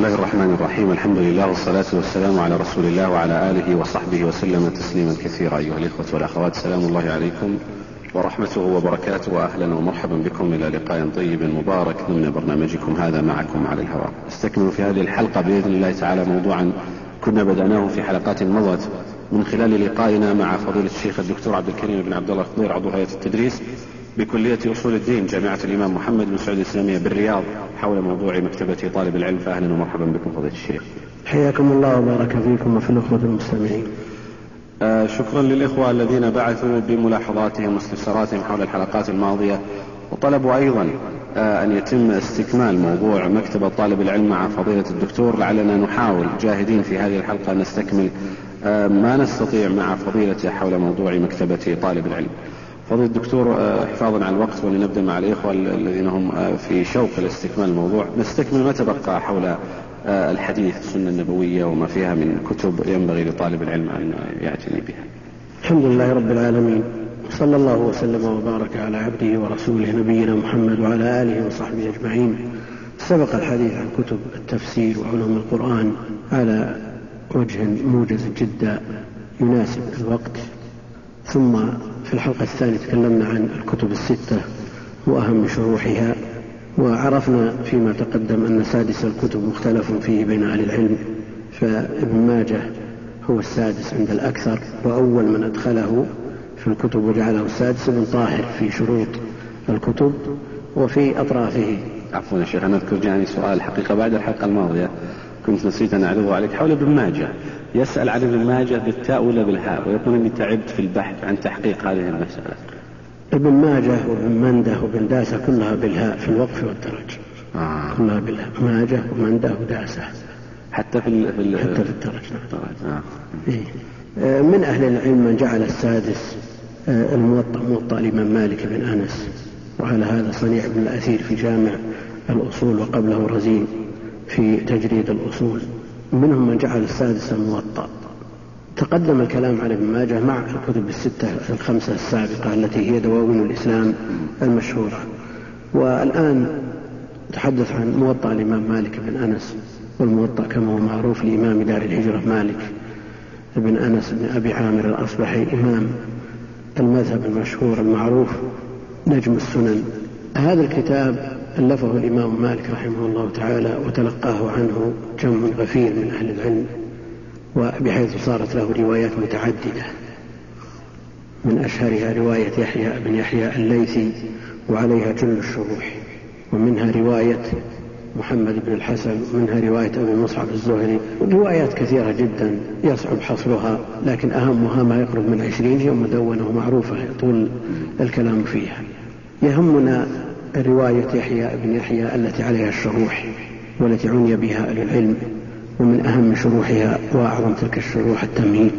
الله الرحمن الرحيم الحمد لله والصلاة والسلام على رسول الله وعلى آله وصحبه وسلم تسليما كثيرا أيها الإخوة والأخوات سلام الله عليكم ورحمته وبركاته وأهلا ومرحبا بكم إلى لقاء طيب مبارك ضمن برنامجكم هذا معكم على الهواء استكمل في هذه الحلقة بإذن الله تعالى موضوعا كنا بدأناه في حلقات مضت من خلال لقائنا مع فضيلة الشيخ الدكتور عبد الكريم بن عبد الله الخضير عضو هيئة التدريس بكلية أصول الدين جامعة الإمام محمد بن سعود الإسلامية بالرياض حول موضوع مكتبة طالب العلم فأهلا ومرحبا بكم فضيلة الشيخ. حياكم الله وبارك فيكم وفي الأخوة المستمعين. آه شكرا للإخوة الذين بعثوا بملاحظاتهم واستفساراتهم حول الحلقات الماضية وطلبوا أيضا آه أن يتم استكمال موضوع مكتبة طالب العلم مع فضيلة الدكتور لعلنا نحاول جاهدين في هذه الحلقة نستكمل آه ما نستطيع مع فضيلته حول موضوع مكتبة طالب العلم. فضيلة الدكتور حفاظا على الوقت ولنبدأ مع الإخوة الذين هم في شوق لاستكمال الموضوع. نستكمل ما تبقى حول الحديث السنة النبوية وما فيها من كتب ينبغي لطالب العلم أن يعتني بها. الحمد لله رب العالمين. صلى الله وسلم وبارك على عبده ورسوله نبينا محمد وعلى آله وصحبه أجمعين. سبق الحديث عن كتب التفسير وعلوم القرآن على وجه موجز جدا يناسب الوقت. ثم في الحلقة الثانية تكلمنا عن الكتب الستة وأهم شروحها وعرفنا فيما تقدم أن سادس الكتب مختلف فيه بين أهل العلم فابن ماجه هو السادس عند الأكثر وأول من أدخله في الكتب وجعله السادس ابن طاهر في شروط الكتب وفي أطرافه. عفوا يا شيخ أنا أذكر جاني سؤال الحقيقة بعد الحلقة الماضية كنت نسيت أن أعرضه عليك حول ابن ماجه. يسأل عن ابن ماجه بالتاء ولا بالهاء؟ ويقول إني تعبت في البحث عن تحقيق هذه المسألة. ابن ماجه وابن مندة وابن داسة كلها بالهاء في الوقف والدرج. آه. كلها بالهاء. ماجه ومنده وداسة حتى في ال في ال حتى في الدرج. نعم. آه. إيه. من أهل العلم من جعل السادس الموطأ موطأ الإمام مالك بن أنس. وعلى هذا صنيع بن الأثير في جامع الأصول وقبله رزين في تجريد الأصول. منهم من جعل السادس الموطأ. تقدم الكلام على ابن ماجه مع الكتب الستة الخمسة السابقة التي هي دواوين الإسلام المشهورة. والآن تحدث عن موطأ الإمام مالك بن أنس والموطأ كما هو معروف لإمام دار الهجرة مالك بن أنس بن أبي عامر الأصبحي إمام المذهب المشهور المعروف نجم السنن. هذا الكتاب ألفه الإمام مالك رحمه الله تعالى وتلقاه عنه جمع غفير من أهل العلم وبحيث صارت له روايات متعددة. من أشهرها رواية يحيى بن يحيى الليثي وعليها جل الشروح ومنها رواية محمد بن الحسن ومنها رواية أبي مصعب الزهري. روايات كثيرة جدا يصعب حصرها لكن أهمها ما يقرب من عشرين هي مدونة ومعروفة يطول الكلام فيها. يهمنا رواية يحيى بن يحيى التي عليها الشروح والتي عني بها أهل العلم ومن أهم شروحها وأعظم تلك الشروح التمهيد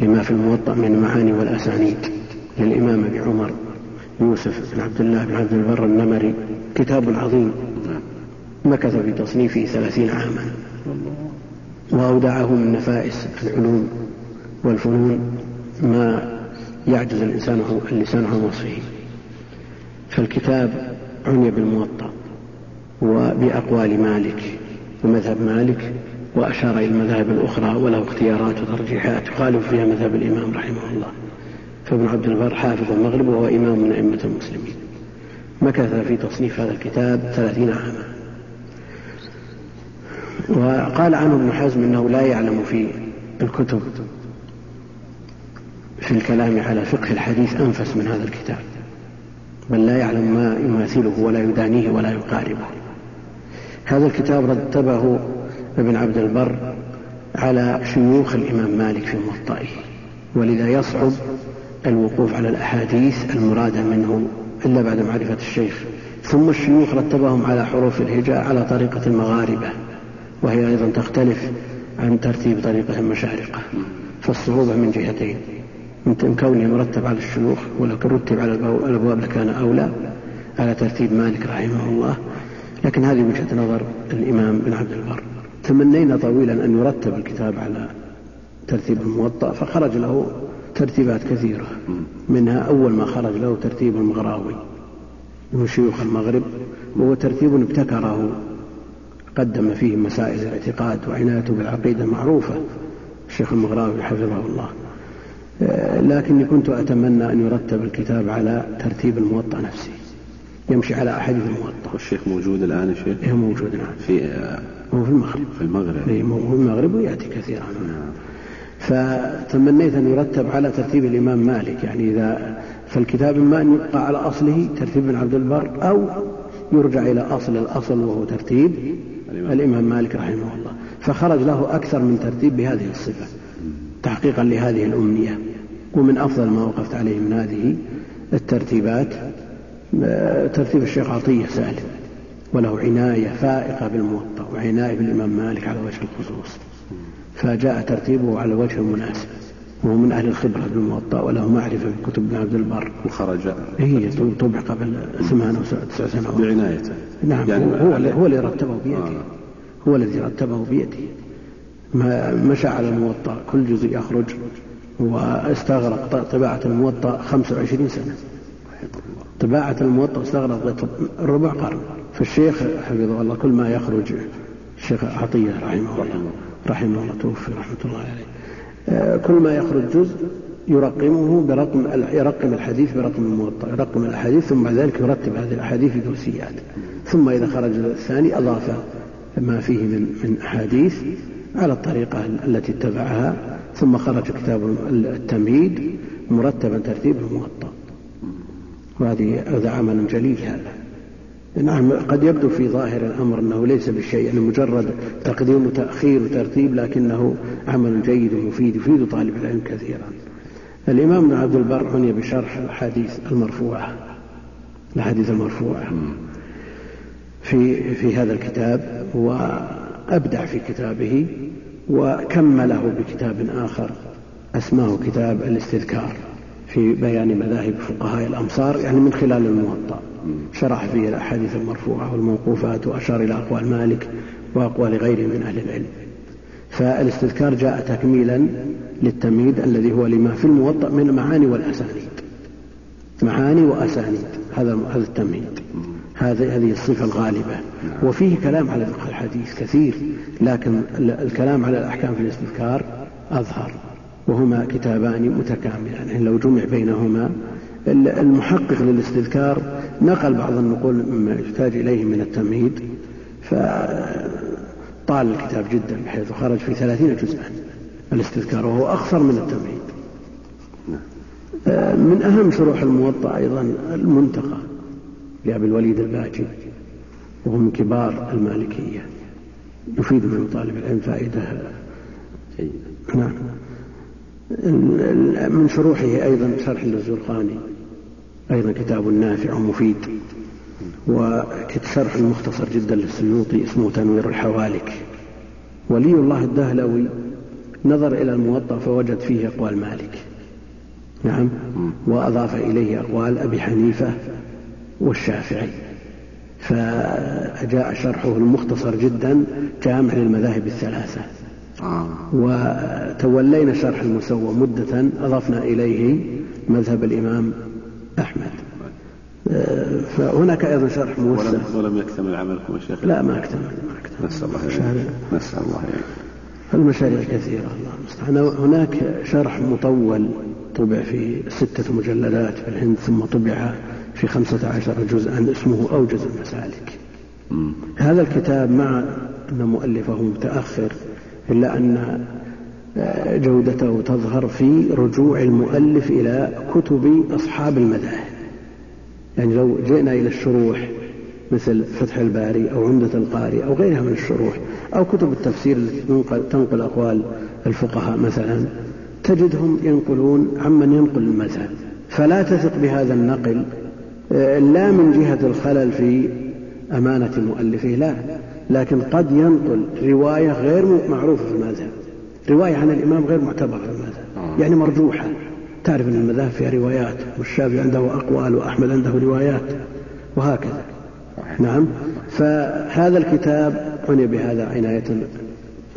لما في الموطأ من المعاني والأسانيد للإمام أبي عمر يوسف بن عبد الله بن عبد البر النمري. كتاب عظيم. مكث في تصنيفه ثلاثين عاما. وأودعه من نفائس العلوم والفنون ما يعجز الإنسان اللسان عن وصفه. فالكتاب عني بالموطأ وبأقوال مالك ومذهب مالك وأشار إلى المذاهب الأخرى وله اختيارات وترجيحات. يخالف فيها مذهب الإمام رحمه الله. فابن عبد البر حافظ المغرب وهو إمام من أئمة المسلمين. مكث في تصنيف هذا الكتاب ثلاثين عاما. وقال عنه ابن حزم إنه لا يعلم في الكتب في الكلام على فقه الحديث أنفس من هذا الكتاب. بل لا يعلم ما يماثله ولا يدانيه ولا يقاربه. هذا الكتاب رتبه ابن عبد البر على شيوخ الإمام مالك في موطئه ولذا يصعب الوقوف على الأحاديث المرادة منه إلا بعد معرفة الشيخ. ثم الشيوخ رتبهم على حروف الهجاء على طريقة المغاربة وهي أيضا تختلف عن ترتيب طريقة المشارقة فالصعوبة من جهتين. من كونه مرتب على الشيوخ ولو رتب على الأبواب لكان أولى على ترتيب مالك رحمه الله. لكن هذه وجهة نظر الإمام بن عبد البر. تمنينا طويلا أن يرتب الكتاب على ترتيب الموطأ فخرج له ترتيبات كثيرة. منها أول ما خرج له ترتيب المغراوي من شيوخ المغرب وهو ترتيب ابتكره قدم فيه مسائل الاعتقاد وعنايته بالعقيدة معروفة الشيخ المغراوي حفظه الله. لكني كنت أتمنى أن يرتب الكتاب على ترتيب الموطأ نفسه يمشي على أحاديث الموطأ. والشيخ موجود الآن يا شيخ؟ إيه موجود نعم في آه، هو في المغرب. في المغرب. إيه هو في المغرب ويأتي كثيرا. نعم. فتمنيت أن يرتب على ترتيب الإمام مالك. يعني إذا فالكتاب إما أن يبقى على أصله ترتيب بن عبد البر أو يرجع إلى أصل الأصل وهو ترتيب الإمام, الإمام مالك رحمه الله. فخرج له أكثر من ترتيب بهذه الصفة تحقيقا لهذه الأمنية. ومن أفضل ما وقفت عليه من هذه الترتيبات ترتيب الشيخ عطية سالم وله عناية فائقة بالموطأ وعناية بالإمام مالك على وجه الخصوص. فجاء ترتيبه على الوجه المناسب وهو من أهل الخبرة بالموطأ وله معرفة بكتب ابن عبد البر. وخرج. هي طبع قبل ثمان أو تسع سنوات. بعنايته. نعم يعني هو, هو اللي رتبه بيده. آه. هو الذي رتبه بيده. ما مشى على الموطأ. كل جزء يخرج. واستغرق طباعة الموطأ 25 سنة. طباعة الموطأ استغرق ربع قرن. فالشيخ حفظه الله كل ما يخرج الشيخ عطية رحمه الله. رحمه الله توفي رحمة الله عليه. آه، كل ما يخرج جزء يرقمه برقم يرقم الحديث برقم الموطأ يرقم الأحاديث ثم بعد ذلك يرتب هذه الأحاديث في دوسيات ثم إذا خرج الثاني أضاف ما فيه من من أحاديث على الطريقة التي اتبعها ثم خرج كتاب التمهيد مرتبا ترتيب الموطأ وهذه هذا عمل جليل هذا. نعم قد يبدو في ظاهر الأمر أنه ليس بالشيء يعني مجرد تقديم وتأخير وترتيب لكنه عمل جيد ومفيد يفيد طالب العلم كثيرا. الإمام ابن عبد البر عني بشرح الأحاديث المرفوعة الأحاديث المرفوعة في في هذا الكتاب وأبدع في كتابه. وكمله بكتاب آخر أسماه كتاب الاستذكار في بيان مذاهب فقهاء الأمصار يعني من خلال الموطأ. شرح فيه الأحاديث المرفوعة والموقوفات وأشار إلى أقوال مالك وأقوال غيره من أهل العلم. فالاستذكار جاء تكميلا للتمهيد الذي هو لما في الموطأ من المعاني والأسانيد. معاني وأسانيد هذا هذا التمهيد. هذه هذه الصفة الغالبة. وفيه كلام على فقه الحديث كثير لكن الكلام على الأحكام في الاستذكار أظهر وهما كتابان متكاملان. يعني لو جمع بينهما المحقق للاستذكار نقل بعض النقول مما يحتاج إليه من التمهيد فطال الكتاب جدا بحيث خرج في ثلاثين جزءا الاستذكار وهو أقصر من التمهيد. من أهم شروح الموطأ أيضا المنتقى. لأبي الوليد الباجي وهو من كبار المالكية. يفيد من طالب العلم فائدة. نعم. من شروحه أيضا شرح للزرقاني. أيضا كتاب نافع ومفيد. وشرح المختصر جدا للسيوطي اسمه تنوير الحوالك. ولي الله الدهلوي نظر إلى الموطأ فوجد فيه أقوال مالك. نعم. وأضاف إليه أقوال أبي حنيفة والشافعي. فجاء شرحه المختصر جدا جامع للمذاهب الثلاثة. آه. وتولينا شرح المسوى مدة أضفنا إليه مذهب الإمام أحمد. آه، فهناك أيضا شرح موسع. ولم, يكتمل عملكم يا شيخ؟ لا ما اكتمل ما اكتمل. نسأل الله يعني. نسأل الله يعني. المشاريع كثيرة الله المستعان. هناك شرح مطول طبع في ستة مجلدات في الهند ثم طبع في خمسة عشر جزءا اسمه أوجز المسالك. هذا الكتاب مع أن مؤلفه متأخر إلا أن آه، جودته تظهر في رجوع المؤلف إلى كتب أصحاب المذاهب يعني لو جئنا إلى الشروح مثل فتح الباري أو عمدة القاري أو غيرها من الشروح أو كتب التفسير التي تنقل أقوال الفقهاء مثلا تجدهم ينقلون عمن ينقل المذهب فلا تثق بهذا النقل لا من جهة الخلل في أمانة مؤلفه لا. لكن قد ينقل رواية غير معروفة في المذهب. رواية عن الإمام غير معتبرة في المذهب. آه. يعني مرجوحة. تعرف أن المذاهب فيها روايات والشافعي عنده أقوال وأحمد عنده روايات وهكذا. نعم. فهذا الكتاب عني بهذا عناية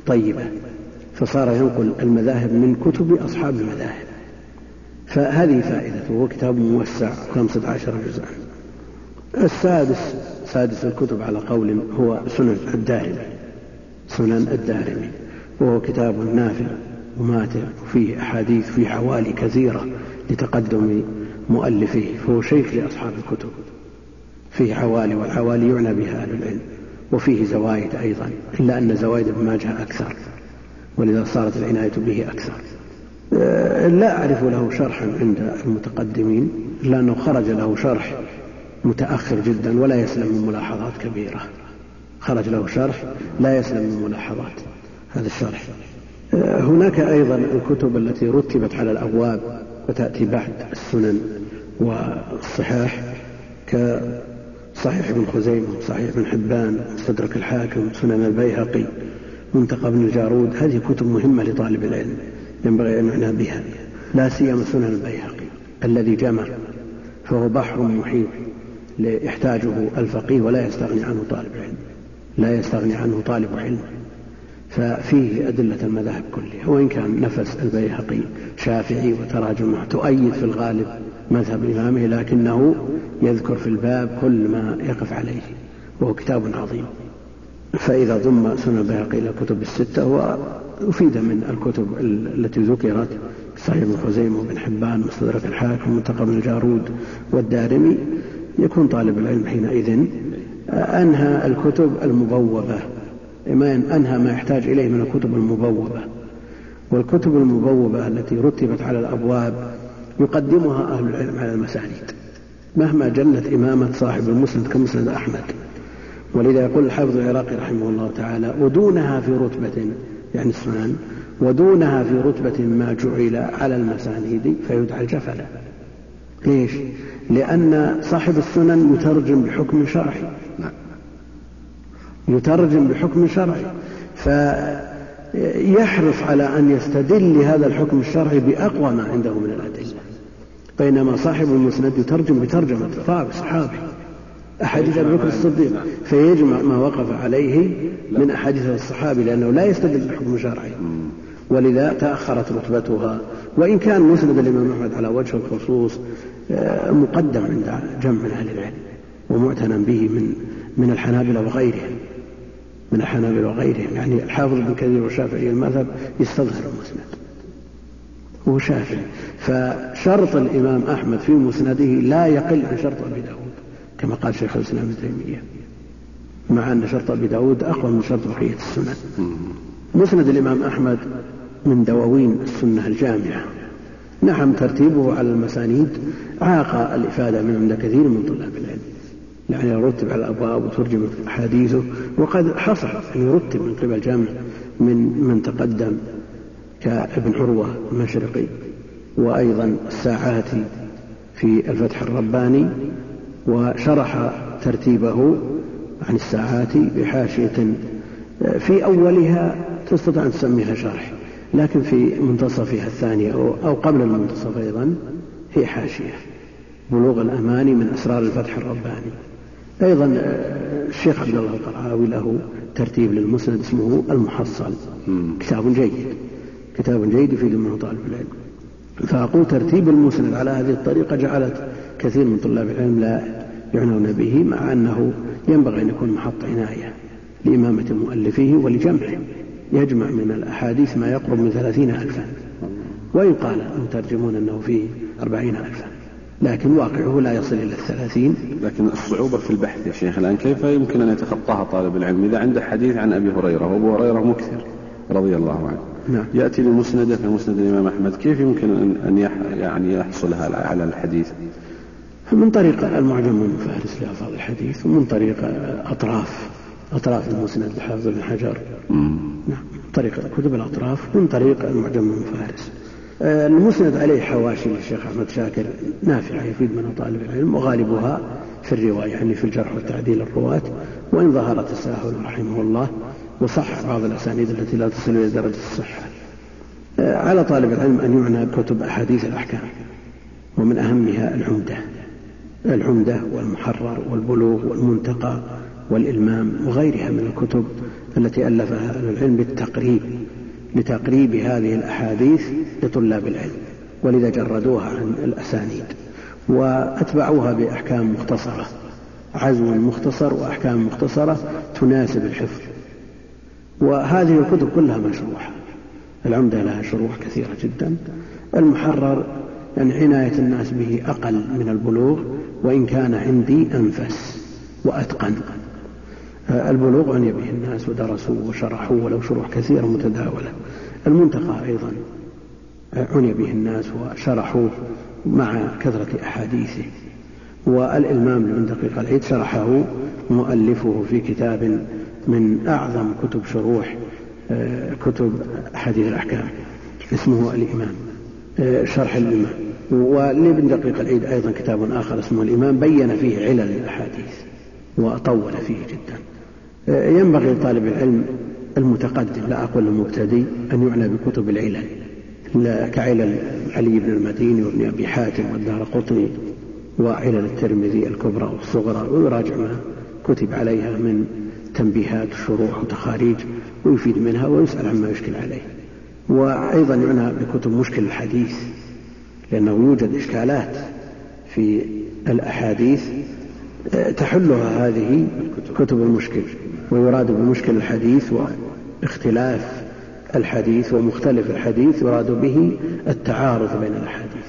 طيبة. فصار ينقل المذاهب من كتب أصحاب المذاهب. فهذه فائدته هو كتاب موسع خمسة عشر جزءا. السادس سادس الكتب على قول هو سنن الدارمي سنن الدارمي. وهو كتاب نافع وماتع وفيه أحاديث فيه حوالي كثيرة لتقدم مؤلفيه. فهو شيخ لأصحاب الكتب. فيه حوالي والحوالي يعنى بها أهل العلم. وفيه زوايد أيضا إلا أن زوايد ابن ماجه أكثر. ولذا صارت العناية به أكثر. لا أعرف له شرحا عند المتقدمين إلا أنه خرج له شرح متأخر جدا ولا يسلم من ملاحظات كبيرة. خرج له شرح لا يسلم من ملاحظات. هذا الشرح. آه، هناك أيضا الكتب التي رتبت على الأبواب وتأتي بعد السنن والصحاح كصحيح ابن خزيمة صحيح ابن حبان مستدرك الحاكم سنن البيهقي منتقى ابن الجارود هذه كتب مهمة لطالب العلم. ينبغي أن يعنى بها لا سيما سنن البيهقي الذي جمع فهو بحر محيط يحتاجه الفقيه ولا يستغني عنه طالب العلم لا يستغني عنه طالب علم ففيه أدلة المذاهب كلها وإن كان نفس البيهقي شافعي وتراجمه تؤيد في الغالب مذهب إمامه لكنه يذكر في الباب كل ما يقف عليه وهو كتاب عظيم. فإذا ضم سنن البيهقي إلى الكتب الستة وأفيد من الكتب التي ذكرت صحيح ابن خزيمة وابن حبان مستدرك الحاكم منتقى بن الجارود والدارمي. يكون طالب العلم حينئذ أنهى الكتب المبوبة. ما أنهى ما يحتاج إليه من الكتب المبوبة. والكتب المبوبة التي رتبت على الأبواب يقدمها أهل العلم على المسانيد مهما جلت إمامة صاحب المسند كمسند أحمد. ولذا يقول الحافظ العراقي رحمه الله تعالى ودونها في رتبة يعني السنن ودونها في رتبة ما جعل على المسانيد فيدعى الجفل. ليش؟ لأن صاحب السنن يترجم بحكم شرعي. نعم. يترجم بحكم شرعي. فيحرص على أن يستدل لهذا الحكم الشرعي بأقوى ما عنده من الأدلة. بينما صاحب المسند يترجم بترجمة طابع صحابي. أحاديث أبي بكر الصديق فيجمع ما وقف عليه من أحاديث الصحابي لأنه لا يستدل بحكم شرعي. ولذا تأخرت رتبتها. وإن كان مسند الإمام أحمد على وجه الخصوص آه، مقدم عند جمع من أهل العلم ومعتنى به من من الحنابلة وغيرهم. من الحنابلة وغيرهم. يعني الحافظ بن كثير والشافعي المذهب يستظهر المسند. هو شافعي. فشرط الإمام أحمد في مسنده لا يقل عن شرط أبي داود. كما قال شيخ الإسلام ابن تيمية. مع أن شرط أبي داود أقوى من شرط بقية السنن. مسند الإمام أحمد من دواوين السنة الجامعة. نعم ترتيبه على المسانيد عاق الإفادة من عند كثير من طلاب العلم. يعني يرتب على الأبواب وترجم أحاديثه وقد حصل أن يرتب من قبل جامع من من تقدم كابن عروة المشرقي وأيضا الساعاتي في الفتح الرباني وشرح ترتيبه عن الساعاتي بحاشية في أولها تستطيع أن تسميها شرح لكن في منتصفها الثانية أو قبل المنتصف أيضا هي حاشية بلوغ الأماني من أسرار الفتح الرباني. أيضا الشيخ عبد الله القرعاوي له ترتيب للمسند اسمه المحصل. كتاب جيد كتاب جيد يفيد منه طالب العلم. فأقول ترتيب المسند على هذه الطريقة جعلت كثير من طلاب العلم لا يعنون به مع أنه ينبغي أن يكون محط عناية لإمامة مؤلفيه ولجمعه يجمع من الأحاديث ما يقرب من ثلاثين ألفا. وإن قال المترجمون أنه فيه أربعين ألفا. لكن واقعه لا يصل إلى الثلاثين. لكن الصعوبة في البحث يا شيخ الآن كيف يمكن أن يتخطاها طالب العلم؟ إذا عنده حديث عن أبي هريرة وأبو هريرة مكثر رضي الله عنه. نعم. يأتي لمسنده كمسند الإمام أحمد. كيف يمكن أن يعني يحصل على الحديث؟ من طريق المعجم المفارس لألفاظ الحديث ومن طريق أطراف أطراف المسند لحافظ بن حجر. نعم. طريق كتب الأطراف من طريق المعجم المفارس آه، المسند عليه حواشي للشيخ أحمد شاكر نافعة يفيد منها طالب العلم وغالبها في الرواية يعني في الجرح والتعديل الرواة وإن ظهر التساهل رحمه الله. وصح بعض الأسانيد التي لا تصل إلى درجة الصحة. آه، على طالب العلم أن يعنى بكتب أحاديث الأحكام ومن أهمها العمدة. العمدة والمحرر والبلوغ والمنتقى والإلمام وغيرها من الكتب التي ألفها أهل العلم بالتقريب لتقريب هذه الأحاديث لطلاب العلم ولذا جردوها عن الأسانيد. وأتبعوها بأحكام مختصرة عزو مختصر وأحكام مختصرة تناسب الحفظ. وهذه الكتب كلها مشروحة. العمدة لها شروح كثيرة جدا. المحرر يعني عناية الناس به أقل من البلوغ وإن كان عندي أنفس وأتقن. البلوغ عني به الناس ودرسوا وشرحوا ولو شروح كثيرة متداولة. المنتقى أيضا عني به الناس وشرحوه مع كثرة أحاديثه. والإلمام لابن دقيق العيد شرحه مؤلفه في كتاب من أعظم كتب شروح آه، كتب حديث الأحكام اسمه الإمام آه، شرح الإمام. ولابن دقيق العيد أيضا كتاب آخر اسمه الإمام بين فيه علل الأحاديث وطول فيه جدا. آه، ينبغي لطالب العلم المتقدم لا أقول المبتدئ أن يعنى بكتب العلل كعلل علي بن المديني وابن أبي حاتم والدار قطني وعلل الترمذي الكبرى والصغرى ويراجع ما كتب عليها من تنبيهات وشروح وتخاريج ويفيد منها ويسأل عما يشكل عليه. وأيضا يعنى بكتب مشكل الحديث لأنه يوجد إشكالات في الأحاديث تحلها هذه كتب المشكل ويراد بمشكل الحديث واختلاف الحديث ومختلف الحديث يراد به التعارض بين الأحاديث.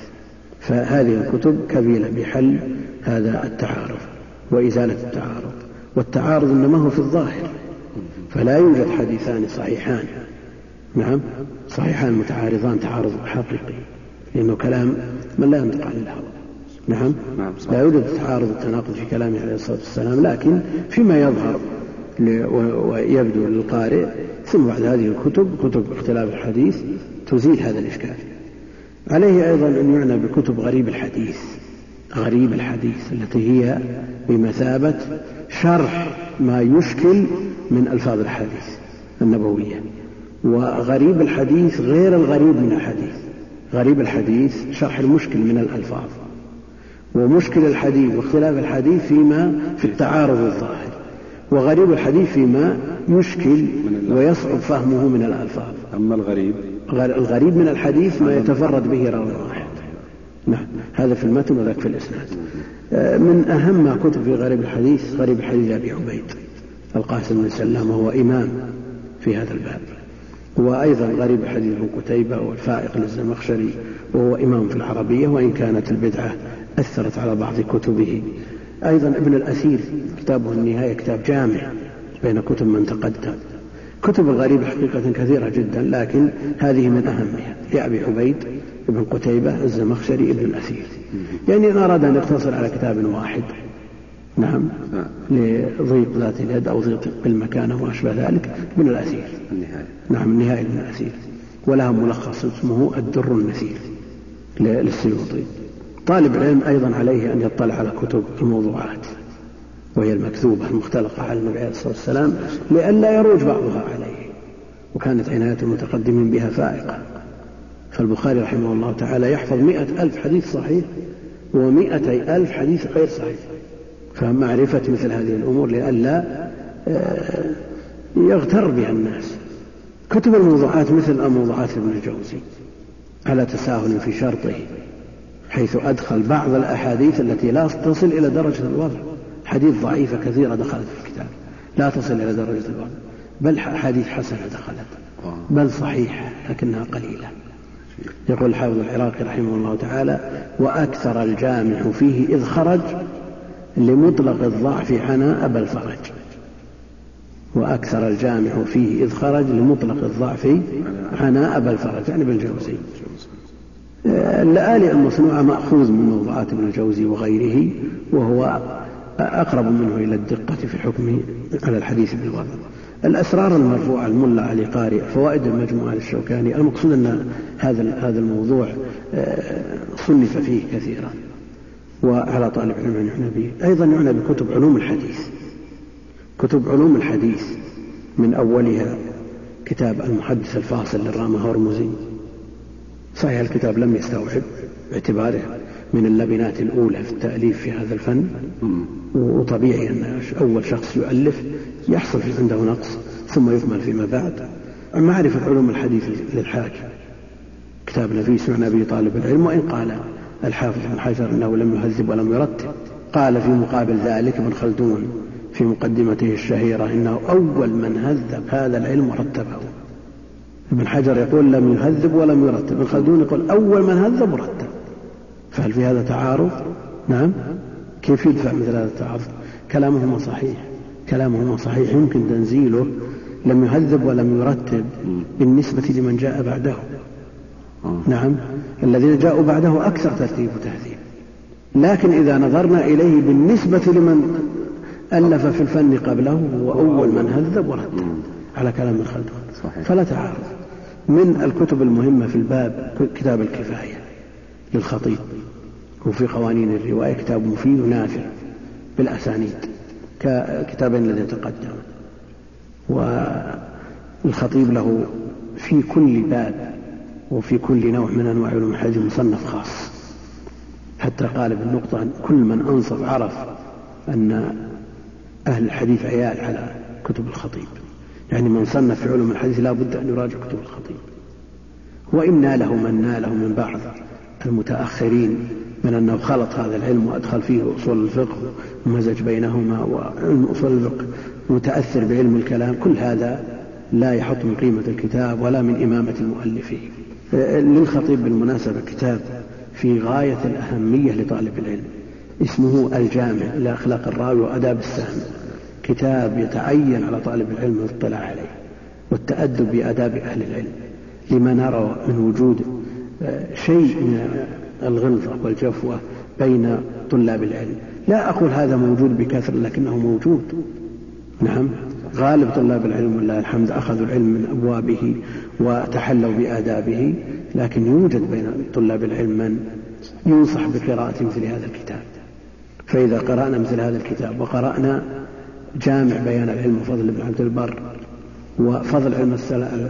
فهذه الكتب كفيلة بحل هذا التعارض وإزالة التعارض. والتعارض إنما هو في الظاهر فلا يوجد حديثان صحيحان. نعم صحيحان متعارضان تعارض حقيقي لأنه كلام من لا ينطق عن الهوى. نعم لا يوجد تعارض التناقض في كلامه عليه الصلاة والسلام لكن فيما يظهر ويبدو للقارئ ثم بعد هذه الكتب كتب اختلاف الحديث تزيل هذا الإشكال. عليه أيضا أن يعنى بكتب غريب الحديث غريب الحديث التي هي بمثابة شرح ما يشكل من ألفاظ الحديث النبوية. وغريب الحديث غير الغريب من الحديث. غريب الحديث شرح المشكل من الألفاظ. ومشكل الحديث واختلاف الحديث فيما في التعارض الظاهر. وغريب الحديث فيما يشكل ويصعب فهمه من الألفاظ. أما الغريب؟ الغريب من الحديث ما يتفرد به راوي واحد. نعم هذا في المتن وذاك في الإسناد. من أهم ما كتب في غريب الحديث غريب الحديث أبي عبيد القاسم بن سلام وهو إمام في هذا الباب. وأيضا غريب ابن قتيبة والفائق للزمخشري وهو إمام في العربية وإن كانت البدعة أثرت على بعض كتبه. أيضا ابن الأثير كتابه النهاية كتاب جامع بين كتب من تقدم. كتب الغريب حقيقة كثيرة جدا لكن هذه من أهمها. لأبي عبيد ابن قتيبة الزمخشري ابن الأثير. يعني إن أراد أن يقتصر على كتاب واحد. نعم لضيق ذات اليد أو ضيق بالمكان وما أشبه ذلك ابن الأثير. النهاية. نعم النهاية ابن الأثير. ولها ملخص اسمه الدر النثير للسيوطي. طالب العلم أيضا عليه أن يطلع على كتب الموضوعات. وهي المكتوبة المختلقة على النبي عليه الصلاة والسلام لئلا يروج بعضها عليه وكانت عناية المتقدمين بها فائقة. فالبخاري رحمه الله تعالى يحفظ مئة ألف حديث صحيح ومئتي ألف حديث غير صحيح. فمعرفة مثل هذه الأمور لئلا آه، يغتر بها الناس. كتب الموضوعات مثل موضوعات ابن الجوزي على تساهل في شرطه حيث أدخل بعض الأحاديث التي لا تصل إلى درجة الوضع. حديث ضعيفة كثيرة دخلت في الكتاب. لا تصل إلى درجة الوضع بل أحاديث حسنة دخلت. بل صحيحة لكنها قليلة. يقول الحافظ العراقي رحمه الله تعالى وأكثر الجامع فيه إذ خرج لمطلق الضعف عناء أبا الفرج. وأكثر الجامع فيه إذ خرج لمطلق الضعف عناء أبا الفرج. يعني بالجوزي اللآلئ المصنوعة مأخوذ من موضوعات ابن الجوزي وغيره وهو أقرب منه إلى الدقة في الحكم على الحديث بالوضع الأسرار المرفوعة الملا علي قارئ فوائد المجموعة للشوكاني المقصود أن هذا هذا الموضوع آه، صنف فيه كثيرا. وعلى طالب العلم أن يعنى به. أيضا يعنى بكتب علوم الحديث. كتب علوم الحديث من أولها كتاب المحدث الفاصل للرامة هرمزي. صحيح الكتاب لم يستوعب باعتباره من اللبنات الأولى في التأليف في هذا الفن. وطبيعي أن أول شخص يؤلف يحصل عنده نقص ثم يكمل فيما بعد. معرفة علوم الحديث للحاج. كتاب نفيس عن أبي طالب العلم وإن قال الحافظ بن حجر أنه لم يهذب ولم يرتب قال في مقابل ذلك ابن خلدون في مقدمته الشهيرة إنه أول من هذب هذا العلم ورتبه. ابن حجر يقول لم يهذب ولم يرتب. ابن خلدون يقول أول من هذب ورتب. فهل في هذا تعارض؟ نعم. كيف يدفع مثل هذا التعارض؟ كلامهما صحيح. كلامهما صحيح. يمكن تنزيله. لم يهذب ولم يرتب بالنسبة لمن جاء بعده. نعم. الذين جاءوا بعده أكثر ترتيب وتهذيب. لكن إذا نظرنا إليه بالنسبة لمن ألف في الفن قبله هو أول من هذب ورتب على كلام ابن خلدون فلا تعارض. من الكتب المهمة في الباب كتاب الكفاية للخطيب. وفي قوانين الرواية كتاب مفيد ونافع بالأسانيد ككتابين الذين تقدم. والخطيب له في كل باب وفي كل نوع من أنواع علوم الحديث مصنف خاص. حتى قال بالنقطة كل من أنصف عرف أن أهل الحديث عيال على كتب الخطيب. يعني من صنف في علوم الحديث لا بد أن يراجع كتب الخطيب. وإن ناله من ناله من بعض المتأخرين من أنه خلط هذا العلم وأدخل فيه أصول الفقه ومزج بينهما وعلم أصول الفقه متأثر بعلم الكلام كل هذا لا يحط من قيمة الكتاب ولا من إمامة المؤلفه للخطيب بالمناسبة كتاب في غاية الأهمية لطالب العلم اسمه الجامع لأخلاق الراوي وأداب السهم. كتاب يتعين على طالب العلم الاطلاع عليه والتأدب بآداب أهل العلم لما نرى من وجود آه، شيء من الغلظة والجفوة بين طلاب العلم. لا أقول هذا موجود بكثرة لكنه موجود. نعم. غالب طلاب العلم ولله الحمد أخذوا العلم من أبوابه وتحلوا بآدابه لكن يوجد بين طلاب العلم من ينصح بقراءة مثل هذا الكتاب. فإذا قرأنا مثل هذا الكتاب وقرأنا جامع بيان العلم وفضل ابن عبد البر وفضل علم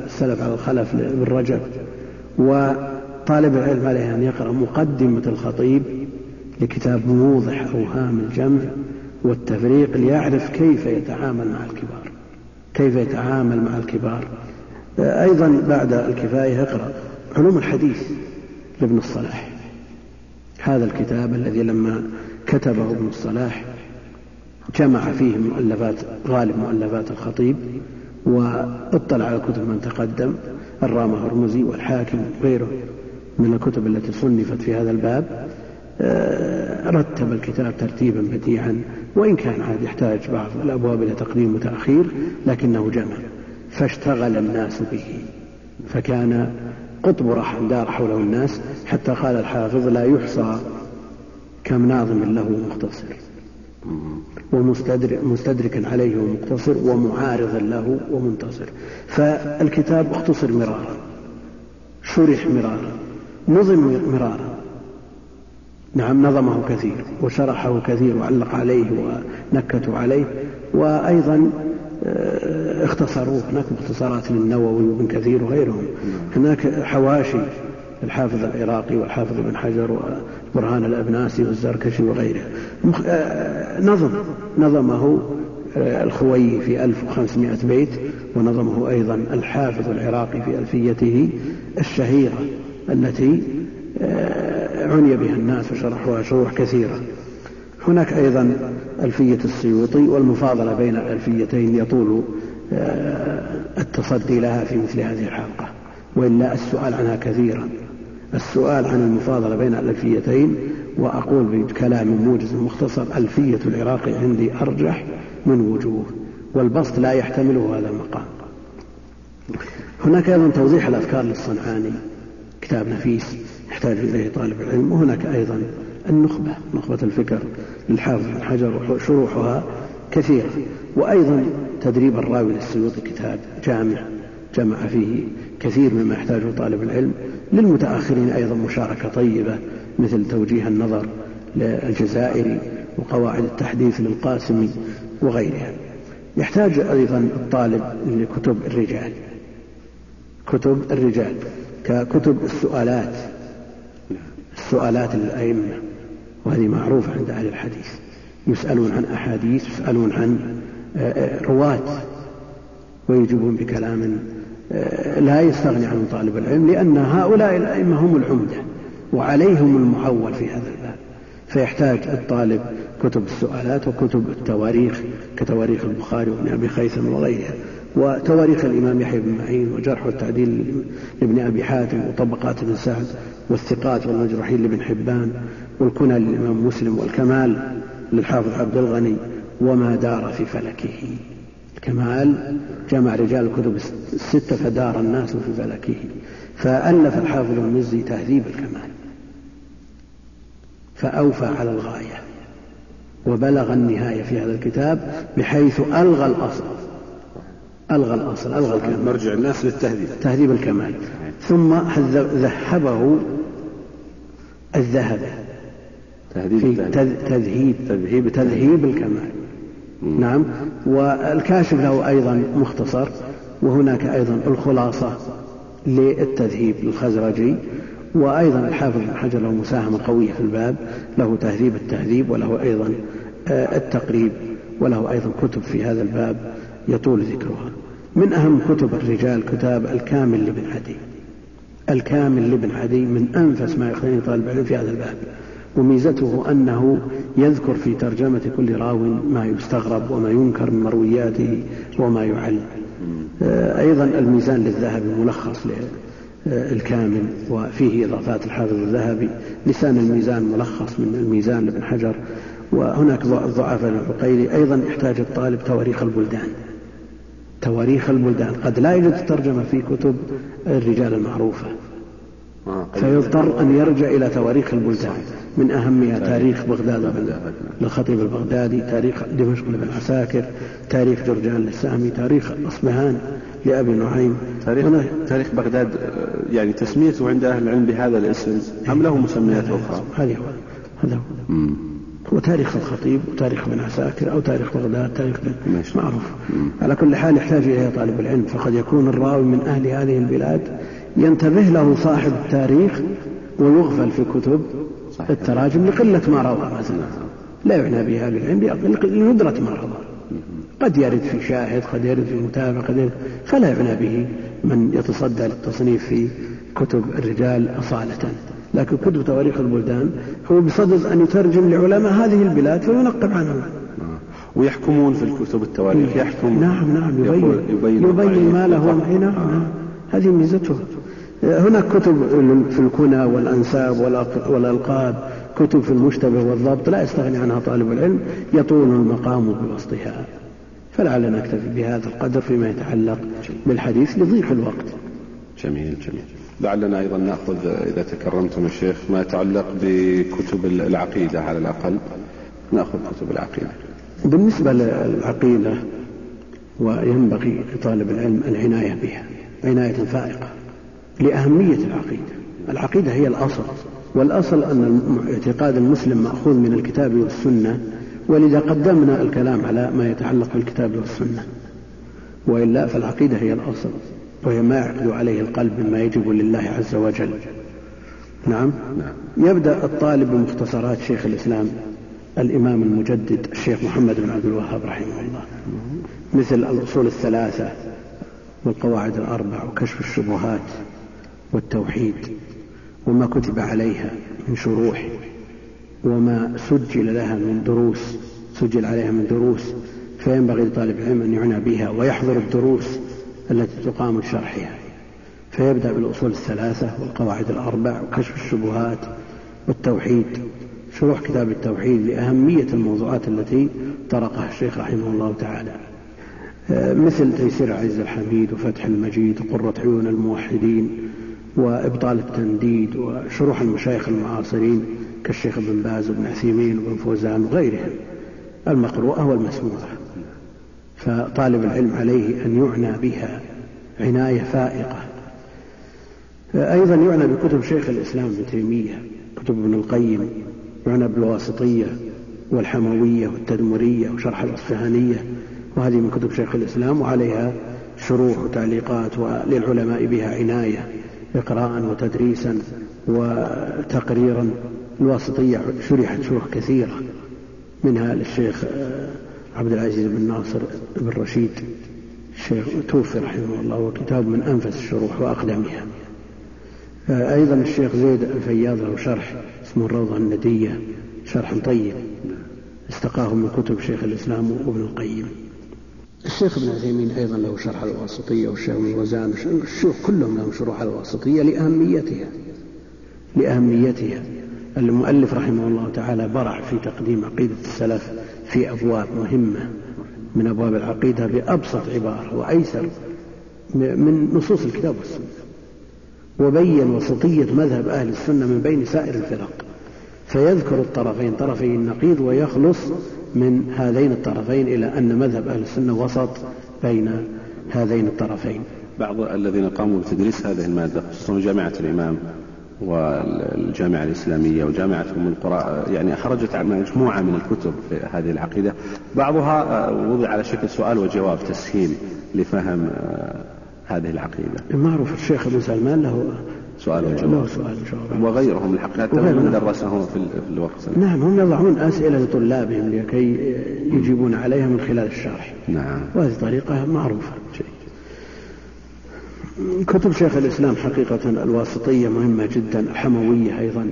السلف على الخلف لابن رجب وطالب العلم عليه أن يقرأ مقدمة الخطيب لكتاب موضح أوهام الجمع والتفريق ليعرف كيف يتعامل مع الكبار. كيف يتعامل مع الكبار. أيضا بعد الكفاية اقرأ علوم الحديث لابن الصلاح. هذا الكتاب الذي لما كتبه ابن الصلاح جمع فيه مؤلفات غالب مؤلفات الخطيب واطلع على كتب من تقدم الرامة هرمزي والحاكم وغيره. من الكتب التي صنفت في هذا الباب آه، رتب الكتاب ترتيبا بديعا وإن كان عاد يحتاج بعض الأبواب إلى تقديم وتأخير لكنه جمع. فاشتغل الناس به. فكان قطب راح دار حوله الناس حتى قال الحافظ لا يحصى كم ناظم له مختصر. ومستدركا عليه ومقتصر ومعارضا له ومنتصر. فالكتاب اختصر مرارا شرح مرارا. نظم مرارا. نعم نظمه كثير وشرحه كثير وعلق عليه ونكتوا عليه وأيضا آه، اختصروه. هناك مختصرات للنووي وابن كثير وغيرهم. هناك حواشي الحافظ العراقي والحافظ ابن حجر وبرهان الأبناسي والزركشي وغيره. آه، نظم. نظمه آه، الخوي في 1500 بيت ونظمه أيضا الحافظ العراقي في ألفيته الشهيرة. التي عني بها الناس وشرحوها شروح كثيرة. هناك أيضا ألفية السيوطي والمفاضلة بين الألفيتين يطول التصدي لها في مثل هذه الحلقة وإلا السؤال عنها كثيرا. السؤال عن المفاضلة بين الألفيتين وأقول بكلام موجز مختصر ألفية العراقي عندي أرجح من وجوه والبسط لا يحتمله هذا المقام. هناك أيضا توضيح الأفكار للصنعاني. كتاب نفيس يحتاج إليه طالب العلم وهناك أيضا النخبة نخبة الفكر للحافظ بن حجر وشروحها كثيرة. وأيضا تدريب الراوي للسيوطي كتاب جامع جمع فيه كثير مما يحتاجه طالب العلم. للمتأخرين أيضا مشاركة طيبة مثل توجيه النظر للجزائري وقواعد التحديث للقاسمي وغيرها. يحتاج أيضا الطالب لكتب الرجال كتب الرجال. ككتب السؤالات. السؤالات للأئمة وهذه معروفة عند أهل الحديث. يسألون عن أحاديث يسألون عن آه، آه، رواة ويجيبون بكلام آه، لا يستغني عنه طالب العلم لأن هؤلاء الأئمة هم العمدة وعليهم المعول في هذا الباب. فيحتاج الطالب كتب السؤالات وكتب التواريخ كتواريخ البخاري وابن أبي خيثم وغيرها. وتواريخ الإمام يحيى بن معين وجرح والتعديل لابن أبي حاتم وطبقات ابن سعد والثقات والمجروحين لابن حبان والكنى للإمام مسلم والكمال للحافظ عبد الغني وما دار في فلكه. الكمال جمع رجال الكتب الستة فدار الناس في فلكه. فألف الحافظ المزي تهذيب الكمال. فأوفى على الغاية. وبلغ النهاية في هذا الكتاب بحيث ألغى الأصل. ألغى الأصل ألغى الكمال. مرجع الناس للتهذيب. تهذيب الكمال. ثم ذهبه الذهب. تهذيب في تذهيب. تذهيب تذهيب الكمال. نعم. والكاشف له أيضا مختصر وهناك أيضا الخلاصة للتذهيب للخزرجي وأيضا الحافظ بن حجر له مساهمة قوية في الباب. له تهذيب التهذيب وله أيضا آه، التقريب وله أيضا كتب في هذا الباب. يطول ذكرها. من أهم كتب الرجال كتاب الكامل لابن عدي. الكامل لابن عدي من أنفس ما يقتني طالب العلم في هذا الباب. وميزته أنه يذكر في ترجمة كل راو ما يستغرب وما ينكر من مروياته وما يعل. آه، أيضا الميزان للذهبي ملخص الكامل وفيه إضافات الحافظ الذهبي لسان الميزان ملخص من الميزان لابن حجر. وهناك ضعف العقيلي. أيضا يحتاج الطالب تواريخ البلدان. تواريخ البلدان قد لا يوجد ترجمة في كتب الرجال المعروفة. آه، فيضطر أن يرجع إلى تواريخ البلدان من أهمها تاريخ. بغداد للخطيب البغدادي تاريخ دمشق لابن عساكر تاريخ جرجان للسامي تاريخ أصبهان لأبي نعيم. تاريخ, تاريخ بغداد آه، يعني تسميته عند أهل العلم بهذا الاسم أم له مسميات أخرى؟ هذه هو. هذا هو. هو تاريخ الخطيب وتاريخ ابن عساكر أو تاريخ بغداد تاريخ معروف. على كل حال يحتاج إليه طالب العلم. فقد يكون الراوي من أهل هذه البلاد. ينتبه له صاحب التاريخ ويغفل في كتب التراجم لقلة ما روى. مثلا لا يعنى به أهل العلم لندرة ما روى. قد يرد في شاهد قد يرد في متابع قد يرد. فلا يعنى به من يتصدى للتصنيف في كتب الرجال أصالة. لكن كتب تواريخ البلدان هو بصدد أن يترجم لعلماء هذه البلاد فينقب عنهم. آه. ويحكمون في الكتب التواريخ يحكم نعم نعم يبين يبين, يبين ما له نعم. نعم. هذه ميزته. هناك كتب في الكنى والأنساب والألقاب كتب في المشتبه والضبط لا يستغني عنها طالب العلم يطول المقام بوسطها. فلعلنا نكتفي بهذا القدر فيما يتعلق بالحديث لضيق الوقت. جميل جميل. لعلنا أيضا نأخذ إذا تكرمتم الشيخ ما يتعلق بكتب العقيدة على الأقل. نأخذ كتب العقيدة. بالنسبة للعقيدة وينبغي لطالب العلم العناية بها عناية فائقة لأهمية العقيدة. العقيدة هي الأصل والأصل أن اعتقاد المسلم مأخوذ من الكتاب والسنة ولذا قدمنا الكلام على ما يتعلق بالكتاب والسنة. وإلا فالعقيدة هي الأصل. وهي ما يعقد عليه القلب مما يجب لله عز وجل. نعم. يبدأ الطالب بمختصرات شيخ الإسلام الإمام المجدد الشيخ محمد بن عبد الوهاب رحمه الله. مثل الأصول الثلاثة والقواعد الأربع وكشف الشبهات والتوحيد وما كتب عليها من شروح وما سجل لها من دروس سجل عليها من دروس فينبغي لطالب العلم أن يعنى بها ويحضر الدروس التي تقام لشرحها فيبدأ بالأصول الثلاثة والقواعد الأربع وكشف الشبهات والتوحيد. شروح كتاب التوحيد لأهمية الموضوعات التي طرقها الشيخ رحمه الله تعالى. مثل تيسير العزيز الحميد وفتح المجيد وقرة عيون الموحدين وإبطال التنديد وشروح المشايخ المعاصرين كالشيخ ابن باز وابن عثيمين وابن فوزان وغيرهم المقروءة والمسموعة. فطالب العلم عليه أن يعنى بها عناية فائقة. أيضا يعنى بكتب شيخ الإسلام ابن تيمية كتب ابن القيم يعنى بالواسطية والحموية والتدمرية وشرح الأصفهانية وهذه من كتب شيخ الإسلام وعليها شروح وتعليقات وللعلماء بها عناية إقراء وتدريسا وتقريرا. الواسطية شرحت شروح كثيرة منها للشيخ عبد العزيز بن ناصر بن رشيد الشيخ توفي رحمه الله وكتاب من أنفس الشروح وأقدمها. أيضا الشيخ زيد الفياض له شرح اسمه الروضة الندية شرح طيب استقاه من كتب شيخ الإسلام وابن القيم. الشيخ ابن عثيمين أيضا له شرح الواسطية والشيخ ابن الوزان الشيوخ كلهم لهم شروح الواسطية لأهميتها لأهميتها. المؤلف رحمه الله تعالى برع في تقديم عقيدة السلف في أبواب مهمة من أبواب العقيدة بأبسط عبارة وأيسر من نصوص الكتاب والسنة. وبين وسطية مذهب أهل السنة من بين سائر الفرق. فيذكر الطرفين طرفي النقيض ويخلص من هذين الطرفين إلى أن مذهب أهل السنة وسط بين هذين الطرفين. بعض الذين قاموا بتدريس هذه المادة خصوصا جامعة الإمام والجامعة الإسلامية وجامعة أم القرى يعني أخرجت مجموعة من الكتب في هذه العقيدة. بعضها وضع على شكل سؤال وجواب تسهيل لفهم هذه العقيدة. معروف الشيخ ابن سلمان له سؤال وجواب. سؤال وجواب. وغيرهم الحقيقة من درسه في الوقت نعم هم يضعون أسئلة لطلابهم لكي يجيبون عليها من خلال الشرح. نعم. وهذه طريقة معروفة. كتب شيخ الإسلام حقيقة الواسطية مهمة جدا الحموية أيضا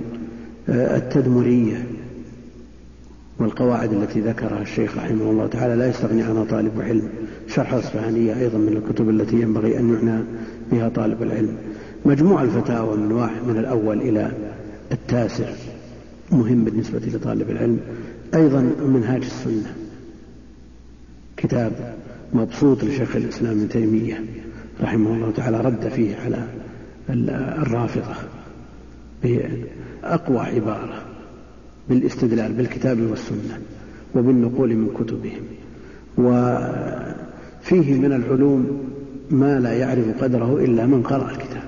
آه، التدمرية والقواعد التي ذكرها الشيخ رحمه الله تعالى. لا يستغني عنها طالب علم. شرح الأصفهانية أيضا من الكتب التي ينبغي أن يعنى بها طالب العلم. مجموع الفتاوى من واحد من الأول إلى التاسع مهم بالنسبة لطالب العلم. أيضا منهاج السنة. كتاب مبسوط لشيخ الإسلام ابن تيمية. رحمه الله تعالى رد فيه على الرافضة بأقوى عبارة بالاستدلال بالكتاب والسنة وبالنقول من كتبهم. وفيه من العلوم ما لا يعرف قدره إلا من قرأ الكتاب.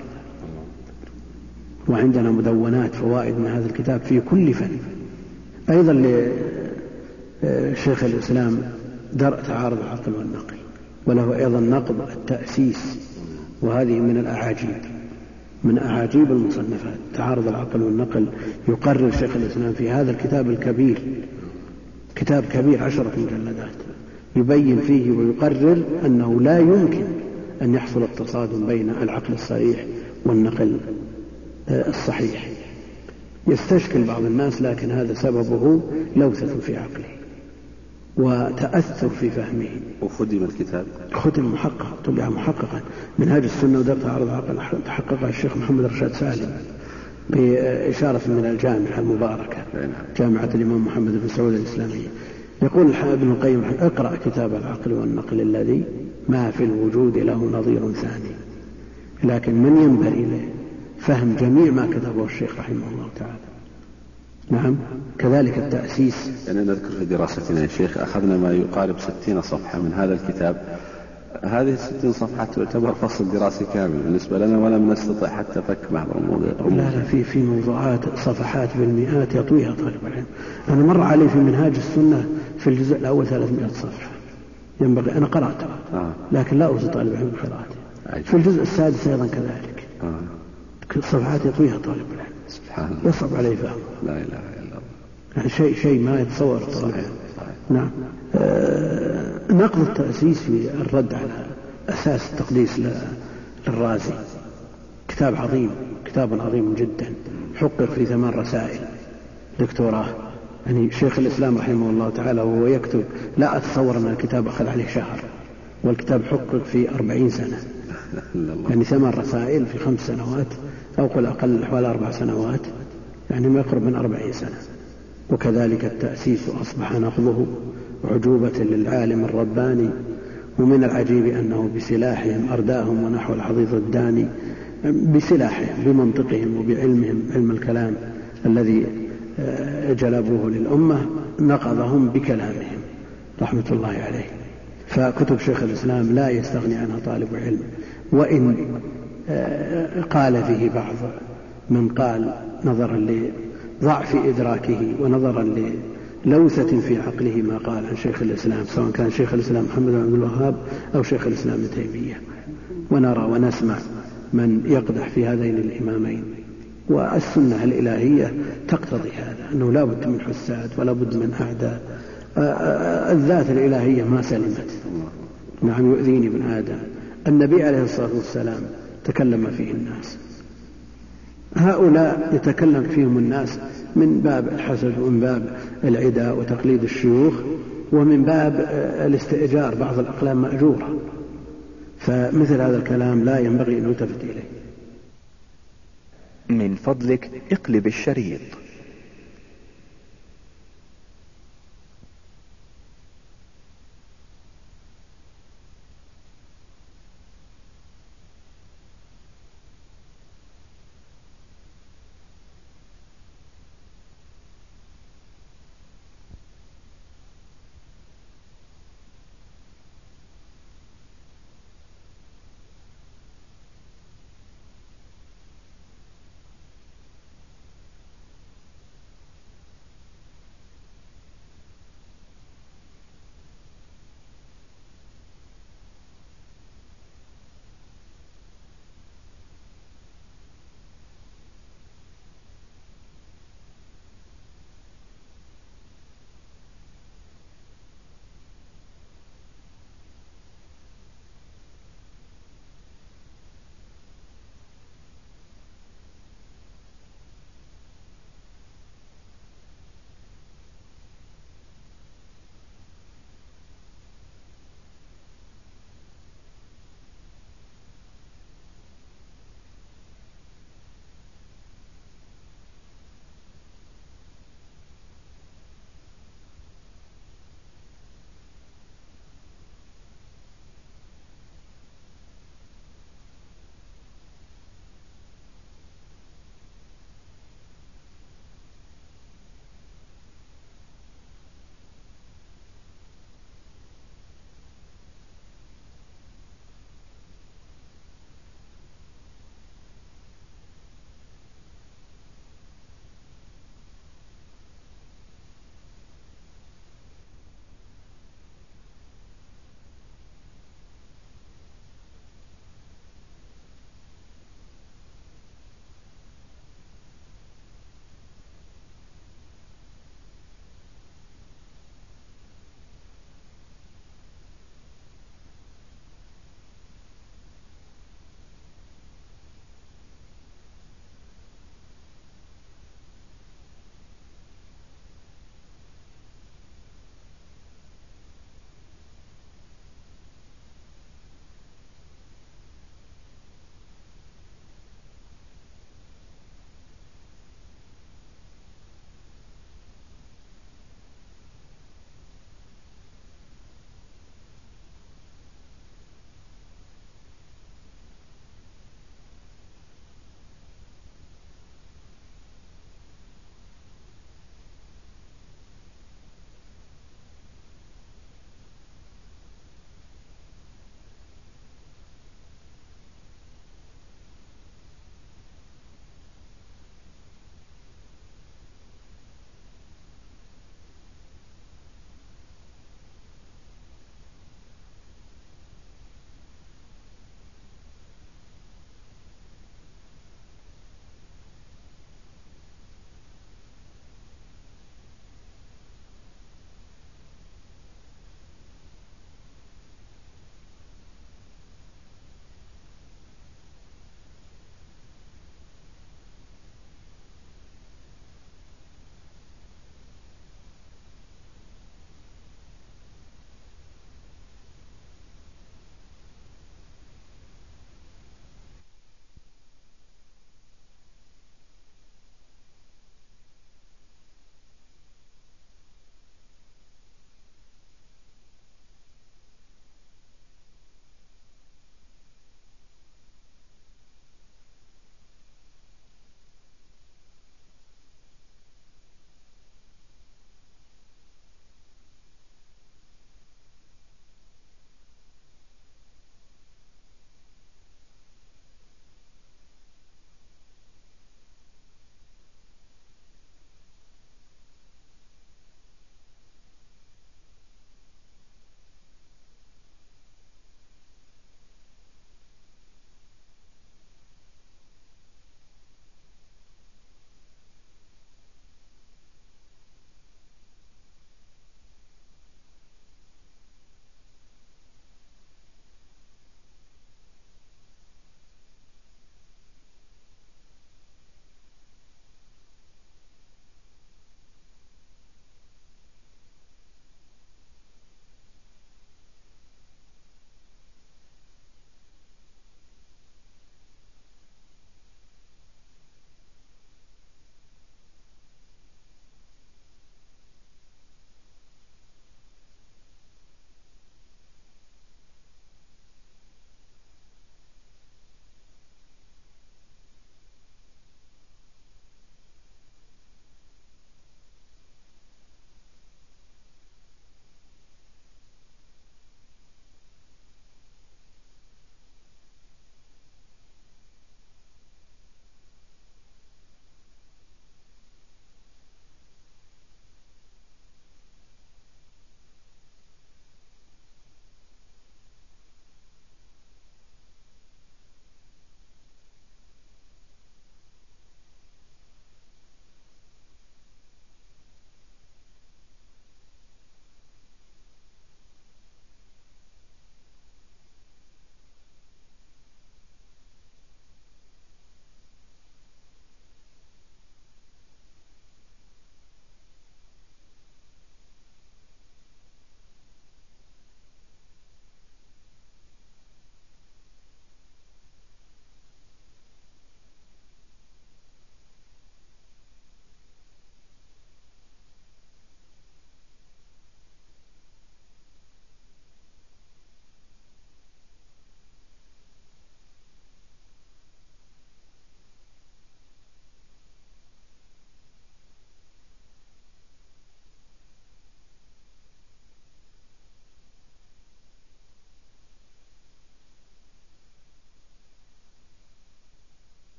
وعندنا مدونات فوائد من هذا الكتاب في كل فن. أيضا لشيخ الإسلام درء تعارض العقل والنقل وله أيضا نقض التأسيس وهذه من الأعاجيب من أعاجيب المصنفات. تعارض العقل والنقل يقرر شيخ الإسلام في هذا الكتاب الكبير كتاب كبير عشرة مجلدات يبين فيه ويقرر أنه لا يمكن أن يحصل التصادم بين العقل الصريح والنقل آه، الصحيح. يستشكل بعض الناس لكن هذا سببه لوثة في عقله. وتأثر في فهمه. وخدم الكتاب. ختم محقق طبع محققا. منهاج السنة ودرس عرض العقل تحققها الشيخ محمد رشاد سالم بإشارة من الجامعة المباركة نعم. جامعة الإمام محمد بن سعود الإسلامية. يقول ابن القيم اقرأ كتاب العقل والنقل الذي ما في الوجود له نظير ثاني. لكن من ينبغي فهم جميع ما كتبه الشيخ رحمه الله تعالى. نعم. كذلك التأسيس. يعني نذكر في دراستنا يا شيخ أخذنا ما يقارب ستين صفحة من هذا الكتاب. هذه الستين صفحة تعتبر فصل دراسي كامل بالنسبة لنا ولم نستطع حتى فك بعض المواضيع لا لا في في موضوعات صفحات بالمئات يطويها طالب العلم أنا مر علي في منهاج السنة في الجزء الأول 300 صفحة. ينبغي أنا قرأتها آه. لكن لا أوصي طالب العلم بقراءته في الجزء السادس أيضا كذلك. آه. صفحات يطويها طالب العلم. سبحان الله. يصعب عليه فهمه لا إله إلا الله. يعني شيء شيء ما يتصور صحيح. نعم. آه نقض التأسيس في الرد على أساس التقديس للرازي. كتاب عظيم كتاب عظيم جدا. حقق في ثمان رسائل. دكتوراه. يعني شيخ الإسلام رحمه الله تعالى وهو يكتب لا أتصور أن الكتاب أخذ عليه شهر. والكتاب حقق في أربعين سنة. يعني ثمان رسائل في خمس سنوات. أو قل أقل حوالي أربع سنوات يعني ما يقرب من أربعين سنة. وكذلك التأسيس أصبح نقضه عجوبة للعالم الرباني ومن العجيب أنه بسلاحهم أرداهم ونحو الحضيض الداني بسلاحهم بمنطقهم وبعلمهم علم الكلام الذي آه، جلبوه للأمة نقضهم بكلامهم رحمة الله عليه. فكتب شيخ الإسلام لا يستغني عنها طالب علم. وإن قال فيه بعض من قال نظرا لضعف إدراكه ونظرا للوثة في عقله ما قال عن شيخ الإسلام سواء كان شيخ الإسلام محمد بن عبد الوهاب أو شيخ الإسلام ابن تيمية. ونرى ونسمع من يقدح في هذين الإمامين. والسنة الإلهية تقتضي هذا أنه لا بد من حساد ولا بد من أعداء. الذات الإلهية ما سلمت. نعم يؤذيني ابن آدم. النبي عليه الصلاة والسلام تكلم فيه الناس. هؤلاء يتكلم فيهم الناس من باب الحسد ومن باب العداء وتقليد الشيوخ ومن باب الاستئجار بعض الأقلام مأجورة. فمثل هذا الكلام لا ينبغي أن يلتفت إليه. من فضلك اقلب الشريط.